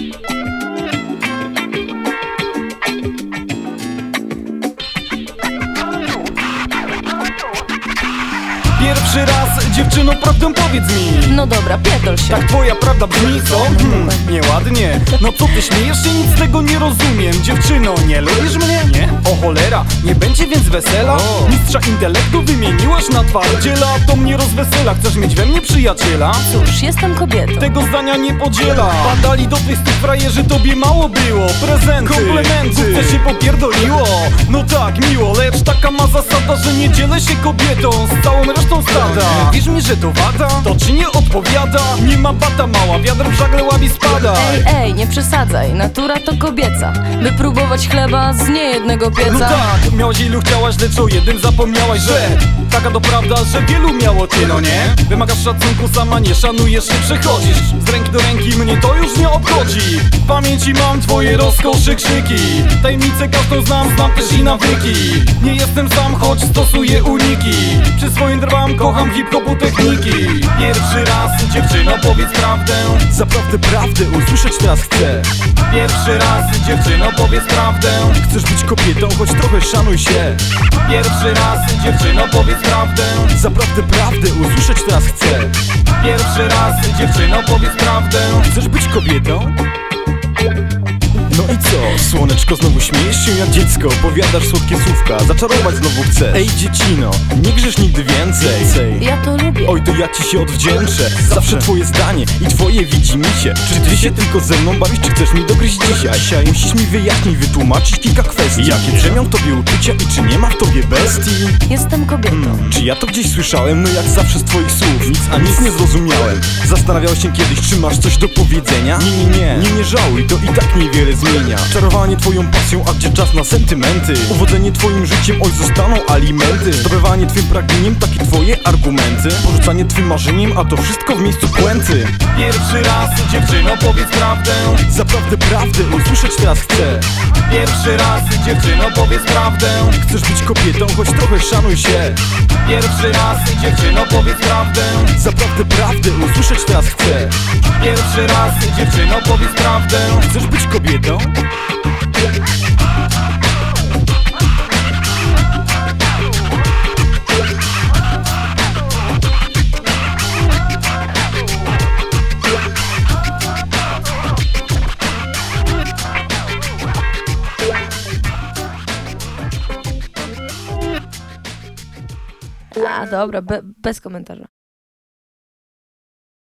Thank you. Pierwszy raz, dziewczyno, prawdę powiedz mi. No dobra, pierdol się. Tak twoja prawda brzmi, co? Hmm, nieładnie. No co ty śmiejesz? Się? Nic z tego nie rozumiem. Dziewczyno, nie lubisz mnie? Nie? O cholera, nie będzie więc wesela? Mistrza intelektu wymieniłaś na twardziela To mnie rozwesela, chcesz mieć we mnie przyjaciela? Cóż, jestem kobietą. Tego zdania nie podziela. Padali do tych tych frajerzy, tobie mało było. Prezenty, komplementy, co się popierdoliło. No tak, miło, lecz taka ma zasada, że nie dzielę się kobietą. Z całą resztą stada Wiesz mi, że to wada? To ci nie odpowiada? Nie ma bata mała, wiatr w żagle łabi spada Ej, ej, nie przesadzaj, natura to kobieca By próbować chleba z niejednego No pieca tak, miałaś ilu chciałaś, lecz o jednym zapomniałaś, że Taka to prawda, że wielu miało cię, no nie? Wymagasz szacunku, sama nie szanujesz się, przechodzisz Z ręki do ręki, mnie to już nie obchodzi pamięci mam twoje rozkosze krzyki. Tajemnicę każdą znam, znam też i nawyki. Nie jestem sam, choć stosuję uniki. Przy swoim drwam, kocham hip-hopu techniki. Pierwszy raz, dziewczyno, powiedz prawdę. Zaprawdę prawdę usłyszeć teraz chcę. Pierwszy raz, dziewczyno, powiedz prawdę. Chcesz być kobietą, choć trochę szanuj się. Pierwszy raz, dziewczyno, powiedz prawdę. Zaprawdę prawdę usłyszeć teraz chcę. Pierwszy raz, dziewczyno, powiedz prawdę. Chcesz być kobietą? thank you No i co? Słoneczko, znowu śmiejesz się jak dziecko Powiadasz słodkie słówka, zaczarować znowu chcesz Ej dziecino, nie grzesz nigdy więcej Ja to lubię Oj, to ja ci się odwdzięczę Zawsze twoje zdanie i twoje widzi mi się Czy ty się tylko ze mną bawisz, czy chcesz mi dogryźć dzisiaj? Musisz mi wyjaśnić, wytłumaczyć kilka kwestii Jakie drzemią w tobie uczucia i czy nie ma w tobie bestii? Jestem kobietą Czy ja to gdzieś słyszałem? No jak zawsze z twoich słów Nic, a nic nie zrozumiałem Zastanawiałeś się kiedyś, czy masz coś do powiedzenia? Nie, nie, nie, nie, nie żałuj, to i tak niewiele Czarowanie twoją pasją, a gdzie czas na sentymenty? Uwodzenie twoim życiem, oj zostaną alimenty Zdobywanie twym pragnieniem, takie twoje argumenty. Porzucanie twym marzeniem, a to wszystko w miejscu Pierwszy raz, dziewczyno, powiedz prawdę. Zaprawdę prawdę usłyszeć teraz chcę. Pierwszy raz, dziewczyno, powiedz prawdę. Chcesz być kobietą, choć trochę szanuj się. Pierwszy raz, dziewczyno, powiedz prawdę. Zaprawdę prawdę usłyszeć teraz chcę. Pierwszy raz, dziewczyno, powiedz prawdę. Chcesz być kobietą? A dobra, be, bez komentarza